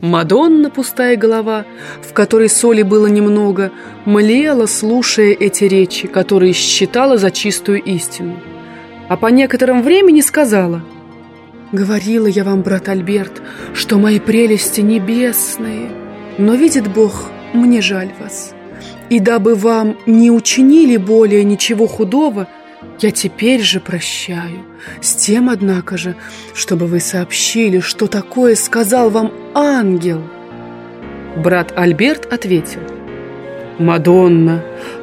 Мадонна, пустая голова, в которой соли было немного, млела, слушая эти речи, которые считала за чистую истину. А по некотором времени сказала, «Говорила я вам, брат Альберт, что мои прелести небесные, но, видит Бог, мне жаль вас. И дабы вам не учинили более ничего худого, я теперь же прощаю, с тем, однако же, чтобы вы сообщили, что такое сказал вам ангел. Брат Альберт ответил, «Мадонна,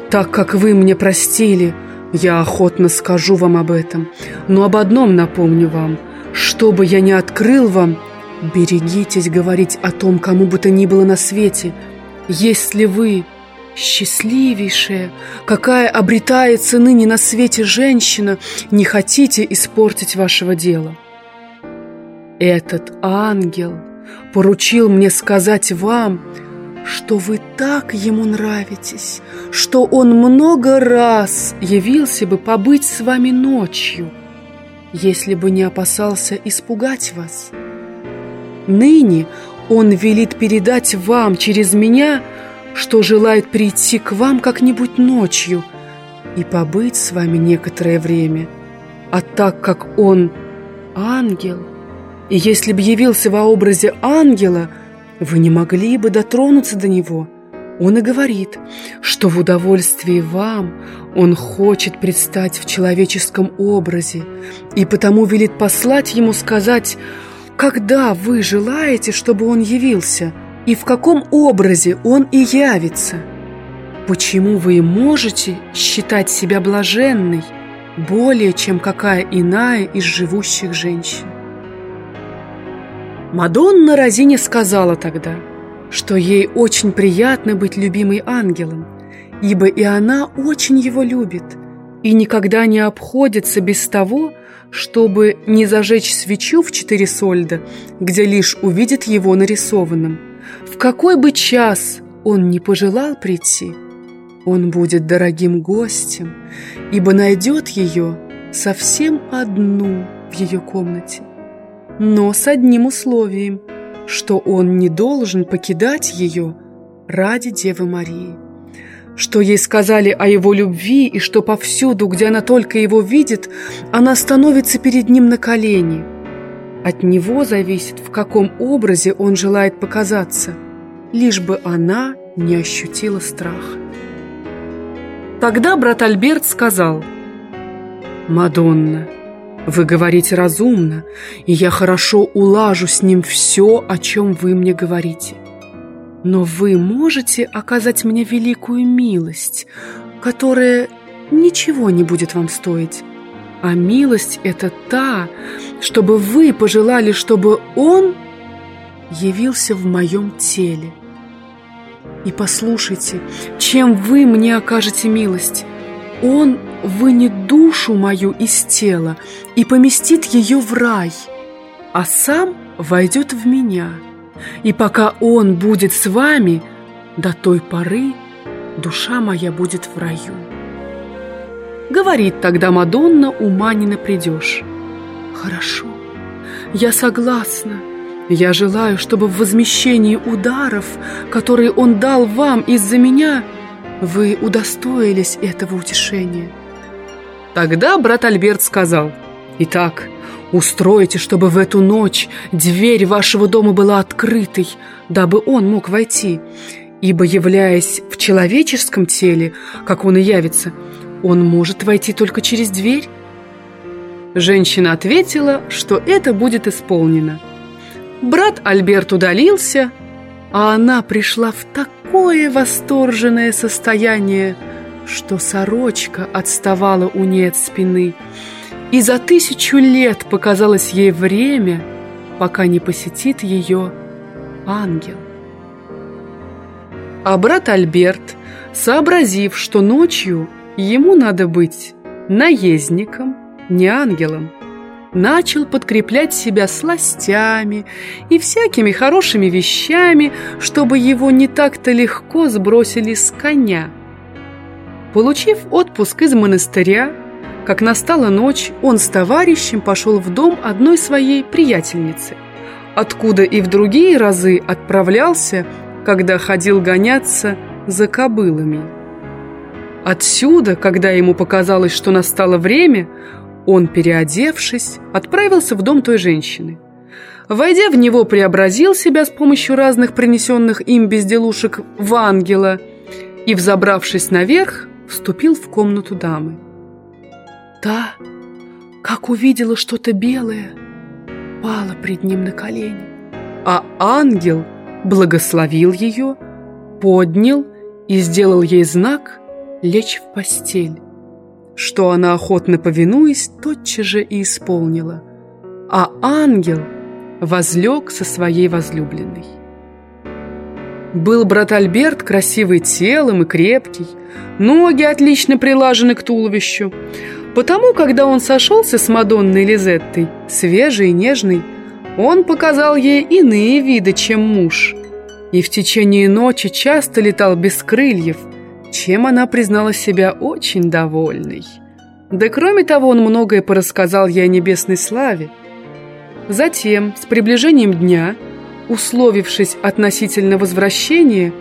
так как вы мне простили, я охотно скажу вам об этом, но об одном напомню вам, чтобы я не открыл вам, берегитесь говорить о том, кому бы то ни было на свете, если вы Счастливейшая, какая обретается ныне на свете женщина, не хотите испортить вашего дела. Этот ангел поручил мне сказать вам, что вы так ему нравитесь, что он много раз явился бы побыть с вами ночью, если бы не опасался испугать вас. Ныне он велит передать вам через меня – что желает прийти к вам как-нибудь ночью и побыть с вами некоторое время. А так как он ангел, и если бы явился во образе ангела, вы не могли бы дотронуться до него. Он и говорит, что в удовольствии вам он хочет предстать в человеческом образе, и потому велит послать ему сказать, когда вы желаете, чтобы он явился – и в каком образе он и явится. Почему вы можете считать себя блаженной более, чем какая иная из живущих женщин? Мадонна Розине сказала тогда, что ей очень приятно быть любимой ангелом, ибо и она очень его любит и никогда не обходится без того, чтобы не зажечь свечу в четыре сольда, где лишь увидит его нарисованным – в какой бы час он не пожелал прийти, он будет дорогим гостем, ибо найдет ее совсем одну в ее комнате. Но с одним условием, что он не должен покидать ее ради Девы Марии. Что ей сказали о его любви, и что повсюду, где она только его видит, она становится перед ним на колени – от него зависит, в каком образе он желает показаться, лишь бы она не ощутила страха. Тогда брат Альберт сказал, «Мадонна, вы говорите разумно, и я хорошо улажу с ним все, о чем вы мне говорите. Но вы можете оказать мне великую милость, которая ничего не будет вам стоить. А милость — это та, чтобы вы пожелали, чтобы Он явился в моем теле. И послушайте, чем вы мне окажете милость? Он вынет душу мою из тела и поместит ее в рай, а сам войдет в меня. И пока Он будет с вами, до той поры душа моя будет в раю. Говорит тогда Мадонна, ума не напридешь. Хорошо, я согласна. Я желаю, чтобы в возмещении ударов, которые он дал вам из-за меня, вы удостоились этого утешения. Тогда брат Альберт сказал, «Итак, устройте, чтобы в эту ночь дверь вашего дома была открытой, дабы он мог войти, ибо, являясь в человеческом теле, как он и явится, он может войти только через дверь? Женщина ответила, что это будет исполнено. Брат Альберт удалился, а она пришла в такое восторженное состояние, что сорочка отставала у ней от спины, и за тысячу лет показалось ей время, пока не посетит ее ангел. А брат Альберт, сообразив, что ночью Ему надо быть наездником, не ангелом. Начал подкреплять себя сластями и всякими хорошими вещами, чтобы его не так-то легко сбросили с коня. Получив отпуск из монастыря, как настала ночь, он с товарищем пошел в дом одной своей приятельницы. откуда и в другие разы отправлялся, когда ходил гоняться за кобылами. Отсюда, когда ему показалось, что настало время, он, переодевшись, отправился в дом той женщины. Войдя в него, преобразил себя с помощью разных принесенных им безделушек в ангела и, взобравшись наверх, вступил в комнату дамы. Та, как увидела что-то белое, пала пред ним на колени, а ангел благословил ее, поднял и сделал ей знак лечь в постель, что она, охотно повинуясь, тотчас же и исполнила, а ангел – возлег со своей возлюбленной. Был брат Альберт красивый телом и крепкий, ноги отлично прилажены к туловищу. Потому, когда он сошелся с Мадонной Лизеттой, свежий и нежный, он показал ей иные виды, чем муж, и в течение ночи часто летал без крыльев, чем она признала себя очень довольной. Да кроме того, он многое порассказал ей о небесной славе, Затем, с приближением дня, условившись относительно возвращения,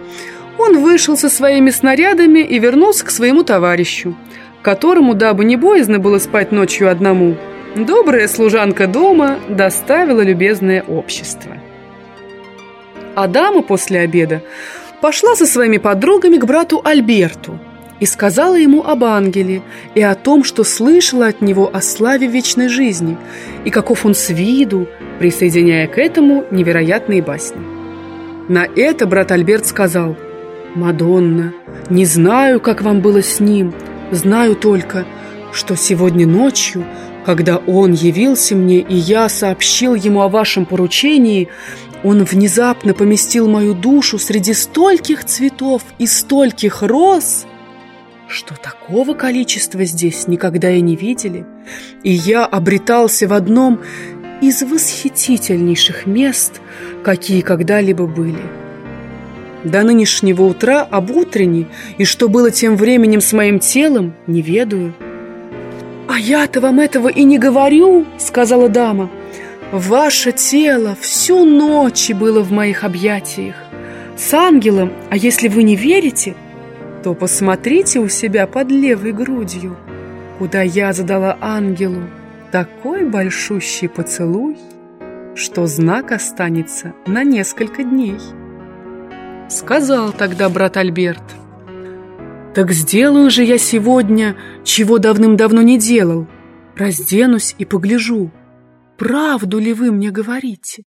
он вышел со своими снарядами и вернулся к своему товарищу, которому, дабы не боязно было спать ночью одному, добрая служанка дома доставила любезное общество. Адама после обеда пошла со своими подругами к брату Альберту – и сказала ему об ангеле и о том, что слышала от него о славе вечной жизни и каков он с виду, присоединяя к этому невероятные басни. На это брат Альберт сказал, «Мадонна, не знаю, как вам было с ним, знаю только, что сегодня ночью, когда он явился мне, и я сообщил ему о вашем поручении, он внезапно поместил мою душу среди стольких цветов и стольких роз, что такого количества здесь никогда и не видели, и я обретался в одном из восхитительнейших мест, какие когда-либо были. До нынешнего утра об утренней и что было тем временем с моим телом, не ведаю. «А я-то вам этого и не говорю», — сказала дама. «Ваше тело всю ночь было в моих объятиях. С ангелом, а если вы не верите, то посмотрите у себя под левой грудью, куда я задала ангелу такой большущий поцелуй, что знак останется на несколько дней. Сказал тогда брат Альберт. Так сделаю же я сегодня, чего давным-давно не делал. Разденусь и погляжу, правду ли вы мне говорите.